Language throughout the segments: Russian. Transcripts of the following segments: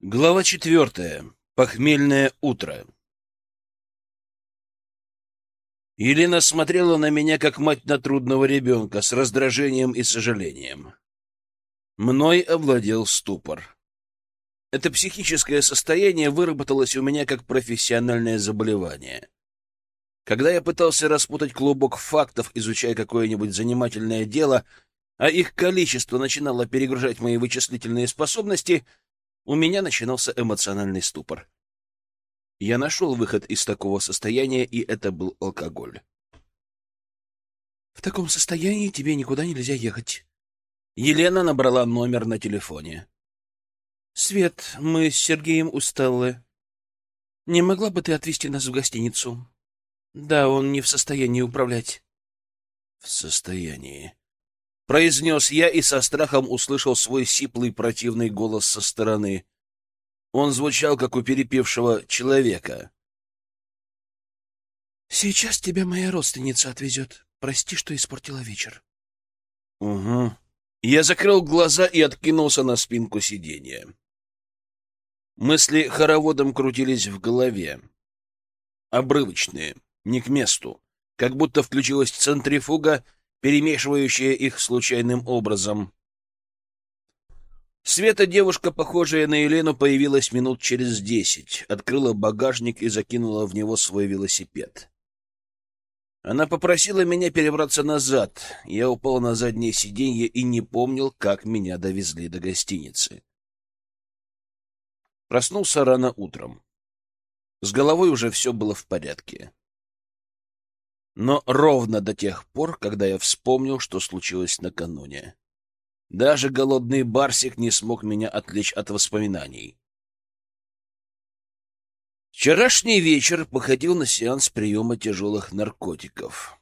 Глава четвертая. Похмельное утро. Елена смотрела на меня, как мать на трудного ребенка, с раздражением и сожалением. Мной овладел ступор. Это психическое состояние выработалось у меня как профессиональное заболевание. Когда я пытался распутать клубок фактов, изучая какое-нибудь занимательное дело, а их количество начинало перегружать мои вычислительные способности — у меня начинался эмоциональный ступор. Я нашел выход из такого состояния, и это был алкоголь. В таком состоянии тебе никуда нельзя ехать. Елена набрала номер на телефоне. Свет, мы с Сергеем усталы. Не могла бы ты отвезти нас в гостиницу? Да, он не в состоянии управлять. В состоянии произнес я и со страхом услышал свой сиплый противный голос со стороны. Он звучал, как у перепившего человека. «Сейчас тебя моя родственница отвезет. Прости, что испортила вечер». «Угу». Я закрыл глаза и откинулся на спинку сиденья. Мысли хороводом крутились в голове. Обрывочные, не к месту, как будто включилась центрифуга — перемешивающая их случайным образом. Света девушка, похожая на Елену, появилась минут через десять, открыла багажник и закинула в него свой велосипед. Она попросила меня перебраться назад. Я упал на заднее сиденье и не помнил, как меня довезли до гостиницы. Проснулся рано утром. С головой уже все было в порядке но ровно до тех пор, когда я вспомнил, что случилось накануне. Даже голодный барсик не смог меня отвлечь от воспоминаний. Вчерашний вечер походил на сеанс приема тяжелых наркотиков.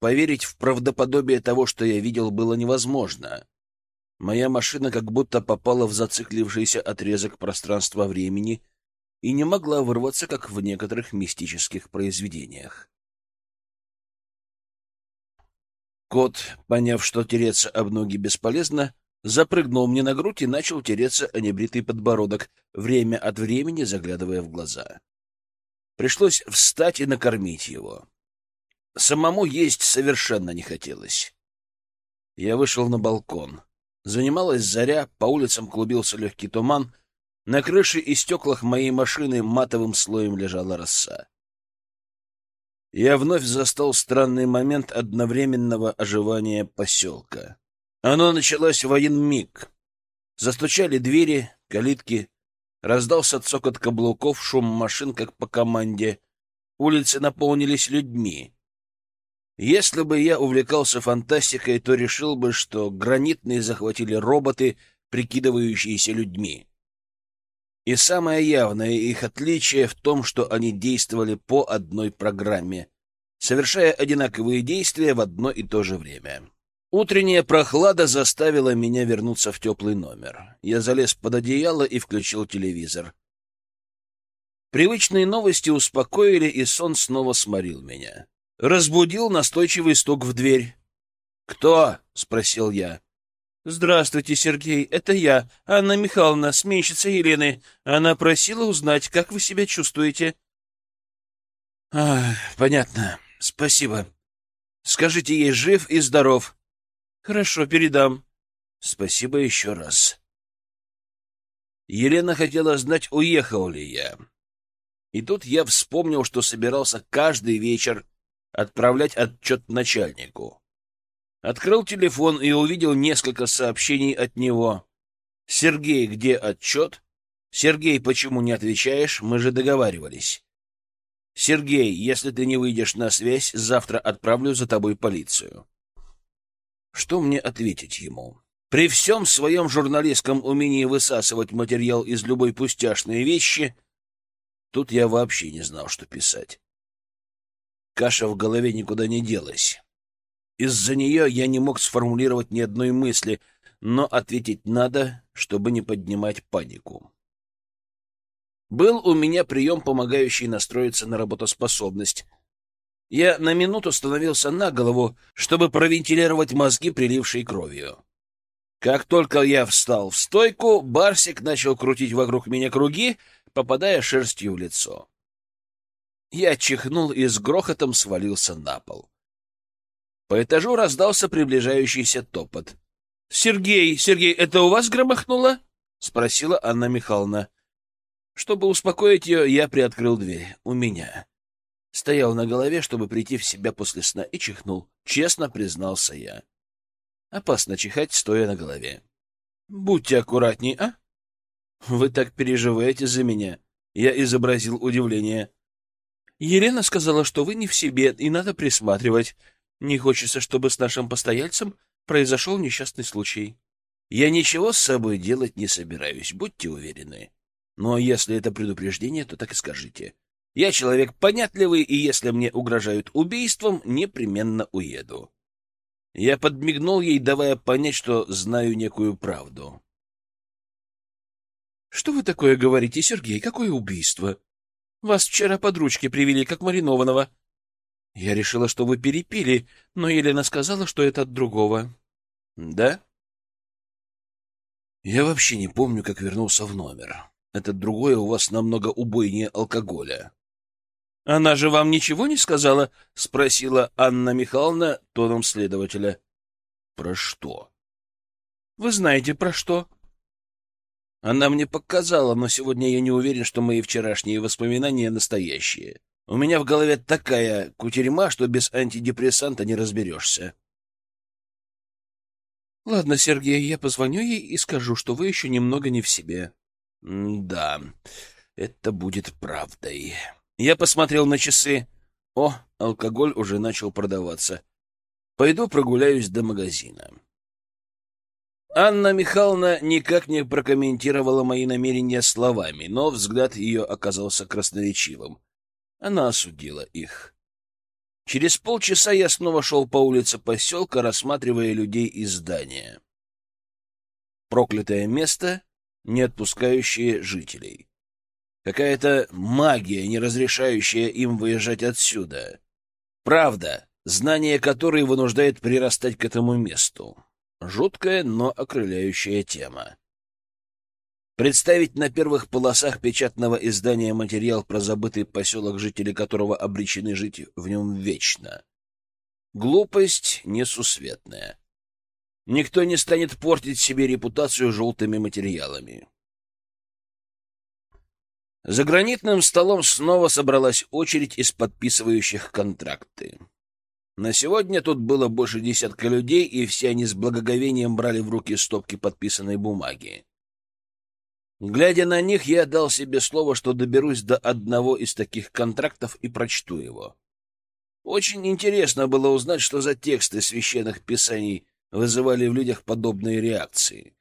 Поверить в правдоподобие того, что я видел, было невозможно. Моя машина как будто попала в зациклившийся отрезок пространства-времени и не могла вырваться, как в некоторых мистических произведениях. Кот, поняв, что тереться об ноги бесполезно, запрыгнул мне на грудь и начал тереться о небритый подбородок, время от времени заглядывая в глаза. Пришлось встать и накормить его. Самому есть совершенно не хотелось. Я вышел на балкон. Занималась заря, по улицам клубился легкий туман, на крыше и стеклах моей машины матовым слоем лежала роса я вновь застал странный момент одновременного оживания поселка. Оно началось в один миг. Застучали двери, калитки, раздался цокот каблуков, шум машин, как по команде. Улицы наполнились людьми. Если бы я увлекался фантастикой, то решил бы, что гранитные захватили роботы, прикидывающиеся людьми. И самое явное их отличие в том, что они действовали по одной программе, совершая одинаковые действия в одно и то же время. Утренняя прохлада заставила меня вернуться в теплый номер. Я залез под одеяло и включил телевизор. Привычные новости успокоили, и сон снова сморил меня. Разбудил настойчивый стук в дверь. «Кто?» — спросил я. «Здравствуйте, Сергей, это я, Анна Михайловна, сменщица Елены. Она просила узнать, как вы себя чувствуете». «А, понятно. Спасибо. Скажите ей, жив и здоров». «Хорошо, передам». «Спасибо еще раз». Елена хотела знать, уехал ли я. И тут я вспомнил, что собирался каждый вечер отправлять отчет начальнику. Открыл телефон и увидел несколько сообщений от него. «Сергей, где отчет?» «Сергей, почему не отвечаешь? Мы же договаривались». «Сергей, если ты не выйдешь на связь, завтра отправлю за тобой полицию». Что мне ответить ему? При всем своем журналистском умении высасывать материал из любой пустяшной вещи, тут я вообще не знал, что писать. Каша в голове никуда не делась. Из-за нее я не мог сформулировать ни одной мысли, но ответить надо, чтобы не поднимать панику. Был у меня прием, помогающий настроиться на работоспособность. Я на минуту становился на голову, чтобы провентилировать мозги, прилившей кровью. Как только я встал в стойку, Барсик начал крутить вокруг меня круги, попадая шерстью в лицо. Я чихнул и с грохотом свалился на пол. По этажу раздался приближающийся топот. — Сергей, Сергей, это у вас громыхнуло? — спросила Анна Михайловна. Чтобы успокоить ее, я приоткрыл дверь. У меня. Стоял на голове, чтобы прийти в себя после сна, и чихнул. Честно признался я. Опасно чихать, стоя на голове. Будьте аккуратней, а? Вы так переживаете за меня. Я изобразил удивление. Елена сказала, что вы не в себе, и надо присматривать. Не хочется, чтобы с нашим постояльцем произошел несчастный случай. Я ничего с собой делать не собираюсь, будьте уверены. Но если это предупреждение, то так и скажите. Я человек понятливый, и если мне угрожают убийством, непременно уеду. Я подмигнул ей, давая понять, что знаю некую правду. — Что вы такое говорите, Сергей? Какое убийство? Вас вчера под ручки привели, как маринованного. Я решила, что вы перепили, но Елена сказала, что это от другого. — Да? Я вообще не помню, как вернулся в номер. Этот другое у вас намного убойнее алкоголя. Она же вам ничего не сказала? — спросила Анна Михайловна тоном следователя. — Про что? — Вы знаете, про что? Она мне показала, но сегодня я не уверен, что мои вчерашние воспоминания настоящие. У меня в голове такая кутерьма, что без антидепрессанта не разберешься. — Ладно, Сергей, я позвоню ей и скажу, что вы еще немного не в себе. — Да, это будет правдой. Я посмотрел на часы. О, алкоголь уже начал продаваться. Пойду прогуляюсь до магазина. Анна Михайловна никак не прокомментировала мои намерения словами, но взгляд ее оказался красноречивым. Она осудила их. Через полчаса я снова шел по улице поселка, рассматривая людей из здания. Проклятое место, не отпускающее жителей. Какая-то магия, не разрешающая им выезжать отсюда. Правда, знание которой вынуждает прирастать к этому месту. Жуткая, но окрыляющая тема. Представить на первых полосах печатного издания материал про забытый поселок, жители которого обречены жить в нем вечно. Глупость несусветная. Никто не станет портить себе репутацию желтыми материалами. За гранитным столом снова собралась очередь из подписывающих контракты. На сегодня тут было больше десятка людей, и все они с благоговением брали в руки стопки подписанной бумаги. Глядя на них, я дал себе слово, что доберусь до одного из таких контрактов и прочту его. Очень интересно было узнать, что за тексты священных писаний вызывали в людях подобные реакции.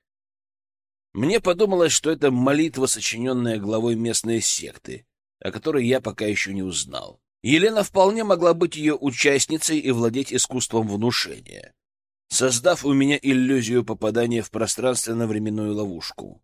Мне подумалось, что это молитва, сочиненная главой местной секты, о которой я пока еще не узнал. Елена вполне могла быть ее участницей и владеть искусством внушения, создав у меня иллюзию попадания в пространственно-временную ловушку.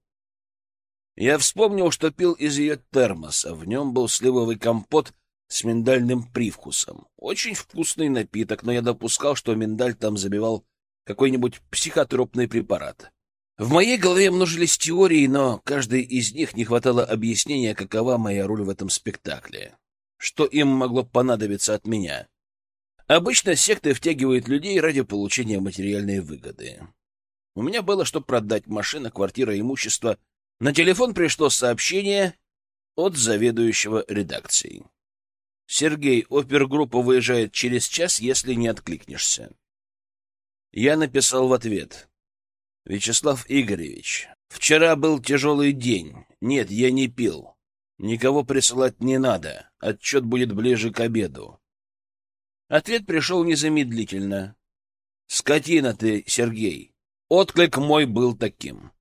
Я вспомнил, что пил из ее термоса, в нем был сливовый компот с миндальным привкусом. Очень вкусный напиток, но я допускал, что миндаль там забивал какой-нибудь психотропный препарат. В моей голове множились теории, но каждой из них не хватало объяснения, какова моя роль в этом спектакле. Что им могло понадобиться от меня? Обычно секты втягивают людей ради получения материальной выгоды. У меня было что продать — машина, квартира, имущество. На телефон пришло сообщение от заведующего редакцией. «Сергей, опергруппа выезжает через час, если не откликнешься». Я написал в ответ — Вячеслав Игоревич, вчера был тяжелый день. Нет, я не пил. Никого присылать не надо. Отчет будет ближе к обеду. Ответ пришел незамедлительно. «Скотина ты, Сергей!» Отклик мой был таким.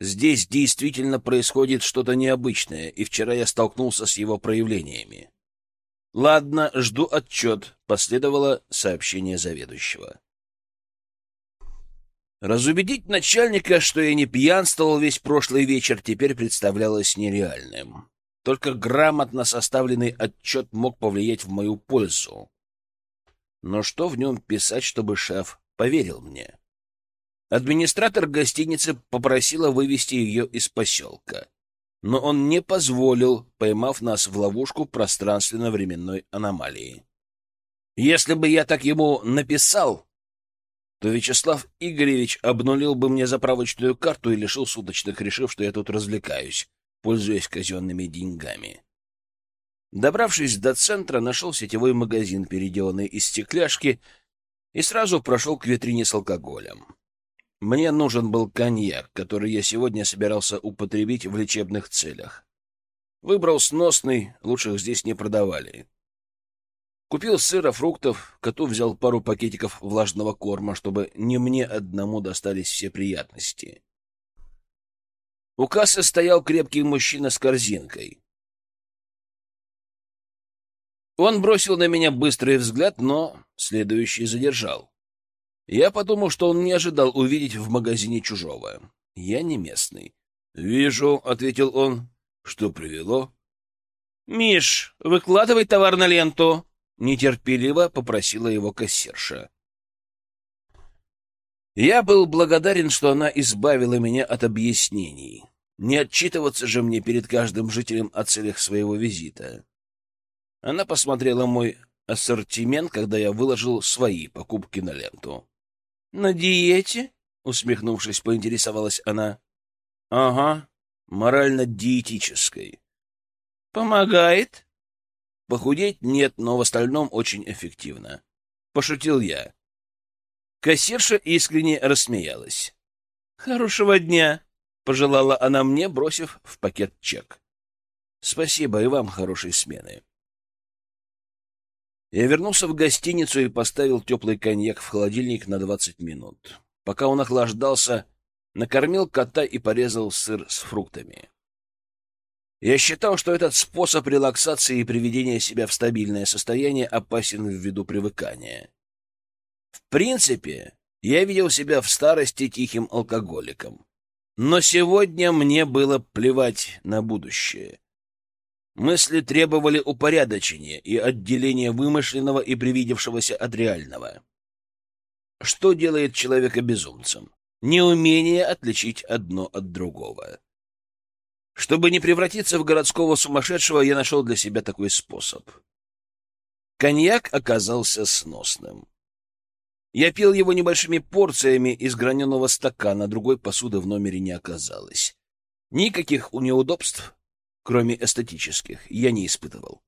Здесь действительно происходит что-то необычное, и вчера я столкнулся с его проявлениями. «Ладно, жду отчет», — последовало сообщение заведующего. Разубедить начальника, что я не пьянствовал весь прошлый вечер, теперь представлялось нереальным. Только грамотно составленный отчет мог повлиять в мою пользу. Но что в нем писать, чтобы шеф поверил мне? Администратор гостиницы попросила вывести ее из поселка, но он не позволил, поймав нас в ловушку пространственно-временной аномалии. Если бы я так ему написал, то Вячеслав Игоревич обнулил бы мне заправочную карту и лишил суточных, решив, что я тут развлекаюсь, пользуясь казенными деньгами. Добравшись до центра, нашел сетевой магазин, переделанный из стекляшки, и сразу прошел к витрине с алкоголем. Мне нужен был коньяк, который я сегодня собирался употребить в лечебных целях. Выбрал сносный, лучших здесь не продавали. Купил сыра, фруктов, коту взял пару пакетиков влажного корма, чтобы не мне одному достались все приятности. У кассы стоял крепкий мужчина с корзинкой. Он бросил на меня быстрый взгляд, но следующий задержал. Я подумал, что он не ожидал увидеть в магазине чужого. Я не местный. «Вижу», — ответил он. «Что привело?» «Миш, выкладывай товар на ленту», — нетерпеливо попросила его кассирша. Я был благодарен, что она избавила меня от объяснений. Не отчитываться же мне перед каждым жителем о целях своего визита. Она посмотрела мой ассортимент, когда я выложил свои покупки на ленту. «На диете?» — усмехнувшись, поинтересовалась она. «Ага, морально-диетической». «Помогает?» Похудеть нет, но в остальном очень эффективно. Пошутил я. Кассирша искренне рассмеялась. «Хорошего дня!» — пожелала она мне, бросив в пакет чек. «Спасибо, и вам хорошей смены». Я вернулся в гостиницу и поставил теплый коньяк в холодильник на двадцать минут. Пока он охлаждался, накормил кота и порезал сыр с фруктами. Я считал, что этот способ релаксации и приведения себя в стабильное состояние опасен ввиду привыкания. В принципе, я видел себя в старости тихим алкоголиком. Но сегодня мне было плевать на будущее. Мысли требовали упорядочения и отделения вымышленного и привидевшегося от реального. Что делает человека безумцем? Неумение отличить одно от другого. Чтобы не превратиться в городского сумасшедшего, я нашел для себя такой способ. Коньяк оказался сносным. Я пил его небольшими порциями из граненого стакана, другой посуды в номере не оказалось. Никаких неудобств, кроме эстетических, я не испытывал.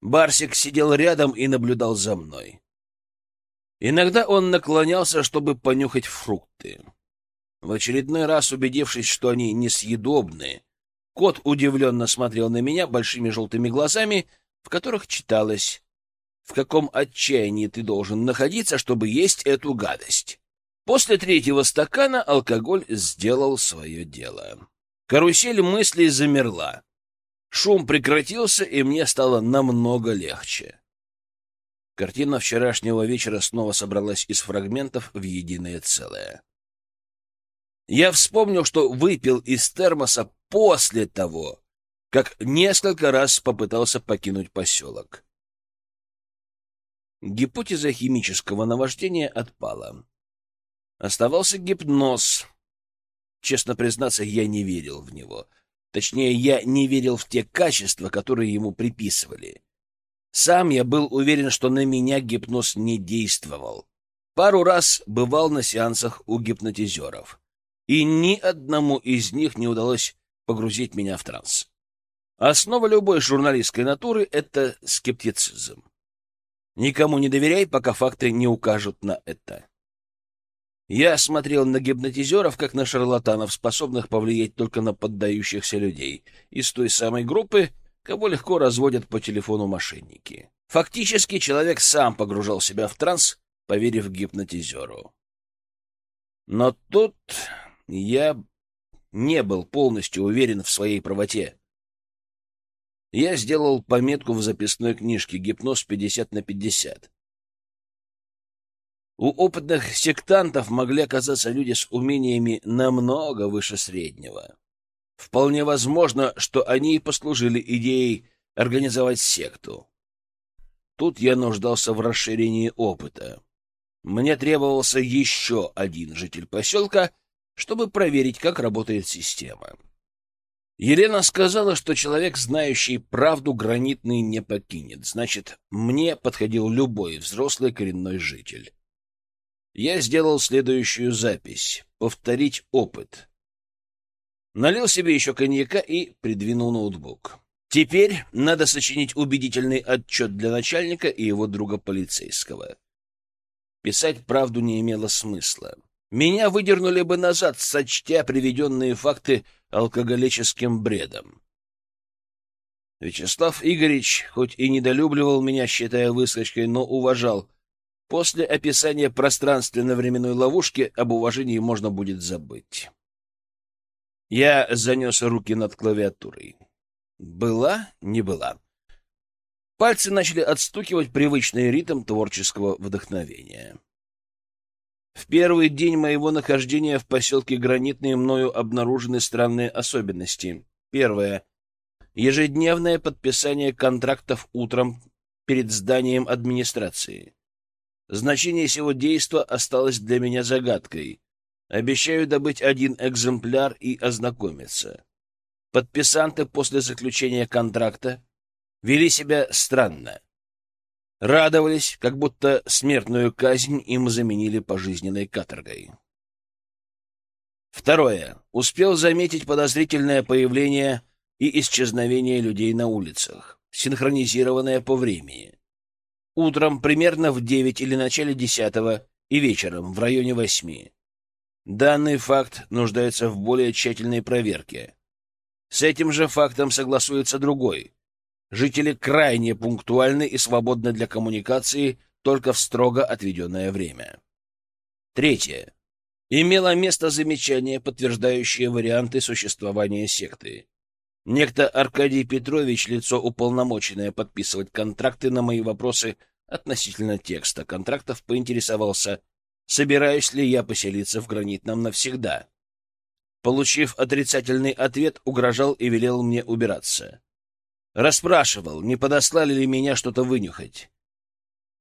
Барсик сидел рядом и наблюдал за мной. Иногда он наклонялся, чтобы понюхать фрукты. В очередной раз убедившись, что они несъедобны, кот удивленно смотрел на меня большими желтыми глазами, в которых читалось «В каком отчаянии ты должен находиться, чтобы есть эту гадость?» После третьего стакана алкоголь сделал свое дело. Карусель мыслей замерла. Шум прекратился, и мне стало намного легче. Картина вчерашнего вечера снова собралась из фрагментов в единое целое. Я вспомнил, что выпил из термоса после того, как несколько раз попытался покинуть поселок. Гипотеза химического наваждения отпала. Оставался гипноз. Честно признаться, я не верил в него. Точнее, я не верил в те качества, которые ему приписывали. Сам я был уверен, что на меня гипноз не действовал. Пару раз бывал на сеансах у гипнотизеров и ни одному из них не удалось погрузить меня в транс. Основа любой журналистской натуры — это скептицизм. Никому не доверяй, пока факты не укажут на это. Я смотрел на гипнотизеров, как на шарлатанов, способных повлиять только на поддающихся людей, из той самой группы, кого легко разводят по телефону мошенники. Фактически человек сам погружал себя в транс, поверив гипнотизеру. Но тут я не был полностью уверен в своей правоте. Я сделал пометку в записной книжке «Гипноз 50 на 50». У опытных сектантов могли оказаться люди с умениями намного выше среднего. Вполне возможно, что они и послужили идеей организовать секту. Тут я нуждался в расширении опыта. Мне требовался еще один житель поселка, чтобы проверить, как работает система. Елена сказала, что человек, знающий правду, гранитный не покинет. Значит, мне подходил любой взрослый коренной житель. Я сделал следующую запись. Повторить опыт. Налил себе еще коньяка и придвинул ноутбук. Теперь надо сочинить убедительный отчет для начальника и его друга полицейского. Писать правду не имело смысла. Меня выдернули бы назад, сочтя приведенные факты алкоголическим бредом. Вячеслав Игоревич, хоть и недолюбливал меня, считая выскочкой, но уважал. После описания пространственно-временной ловушки об уважении можно будет забыть. Я занес руки над клавиатурой. Была, не была. Пальцы начали отстукивать привычный ритм творческого вдохновения. В первый день моего нахождения в поселке Гранитные мною обнаружены странные особенности. Первое. Ежедневное подписание контрактов утром перед зданием администрации. Значение сего действа осталось для меня загадкой. Обещаю добыть один экземпляр и ознакомиться. Подписанты после заключения контракта вели себя странно радовались, как будто смертную казнь им заменили пожизненной каторгой. Второе. Успел заметить подозрительное появление и исчезновение людей на улицах, синхронизированное по времени. Утром примерно в девять или начале десятого и вечером в районе восьми. Данный факт нуждается в более тщательной проверке. С этим же фактом согласуется другой — Жители крайне пунктуальны и свободны для коммуникации только в строго отведенное время. Третье. Имело место замечание, подтверждающее варианты существования секты. Некто Аркадий Петрович, лицо уполномоченное подписывать контракты на мои вопросы относительно текста контрактов, поинтересовался, собираюсь ли я поселиться в Гранитном навсегда. Получив отрицательный ответ, угрожал и велел мне убираться. Расспрашивал, не подослали ли меня что-то вынюхать.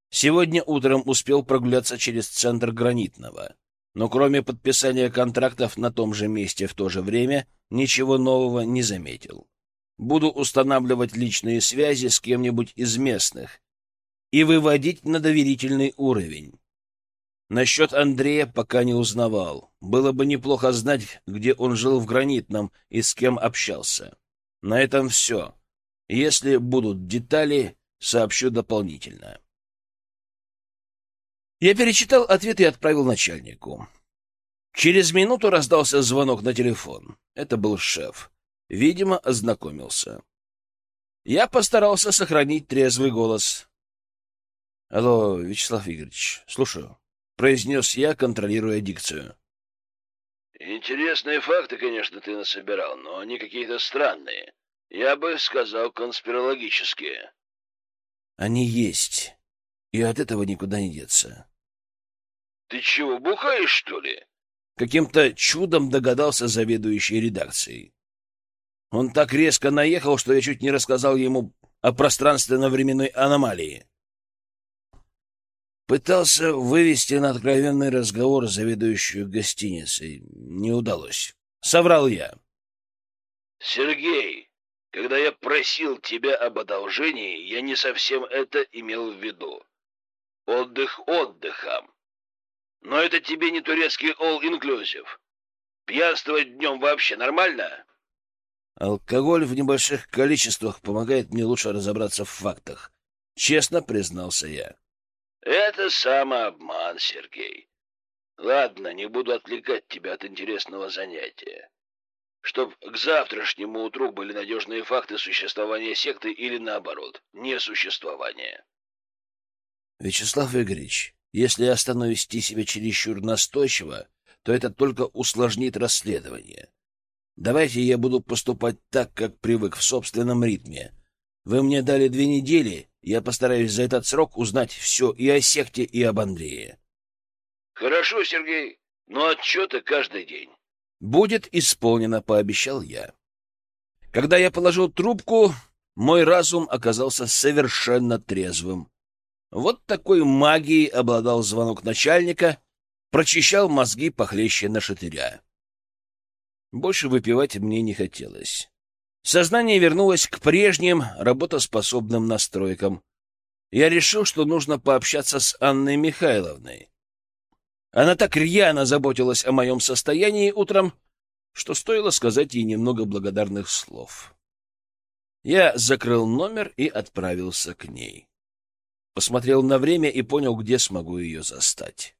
Сегодня утром успел прогуляться через центр Гранитного, но кроме подписания контрактов на том же месте в то же время ничего нового не заметил. Буду устанавливать личные связи с кем-нибудь из местных и выводить на доверительный уровень. Насчет Андрея пока не узнавал. Было бы неплохо знать, где он жил в Гранитном и с кем общался. На этом все. Если будут детали, сообщу дополнительно. Я перечитал ответ и отправил начальнику. Через минуту раздался звонок на телефон. Это был шеф. Видимо, ознакомился. Я постарался сохранить трезвый голос. — Алло, Вячеслав Игоревич, слушаю, — произнес я, контролируя дикцию. — Интересные факты, конечно, ты насобирал, но они какие-то странные. Я бы сказал, конспирологические. Они есть, и от этого никуда не деться. Ты чего, бухаешь, что ли? Каким-то чудом догадался заведующий редакцией. Он так резко наехал, что я чуть не рассказал ему о пространственно-временной аномалии. Пытался вывести на откровенный разговор заведующую гостиницей. Не удалось. Соврал я. — Сергей, когда я просил тебя об одолжении, я не совсем это имел в виду. Отдых отдыхом. Но это тебе не турецкий all-inclusive. Пьянствовать днем вообще нормально? Алкоголь в небольших количествах помогает мне лучше разобраться в фактах. Честно признался я. Это самообман, Сергей. Ладно, не буду отвлекать тебя от интересного занятия чтоб к завтрашнему утру были надежные факты существования секты или, наоборот, несуществования. Вячеслав Игоревич, если я стану вести себя чересчур настойчиво, то это только усложнит расследование. Давайте я буду поступать так, как привык, в собственном ритме. Вы мне дали две недели, я постараюсь за этот срок узнать все и о секте, и об Андрее. Хорошо, Сергей, но отчеты каждый день. «Будет исполнено», — пообещал я. Когда я положил трубку, мой разум оказался совершенно трезвым. Вот такой магией обладал звонок начальника, прочищал мозги похлеще на шатыря. Больше выпивать мне не хотелось. Сознание вернулось к прежним работоспособным настройкам. Я решил, что нужно пообщаться с Анной Михайловной. Она так рьяно заботилась о моем состоянии утром, что стоило сказать ей немного благодарных слов. Я закрыл номер и отправился к ней. Посмотрел на время и понял, где смогу ее застать.